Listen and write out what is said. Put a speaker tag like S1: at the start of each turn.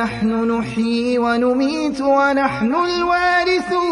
S1: نحن نحيي ونميت ونحن الوارثون.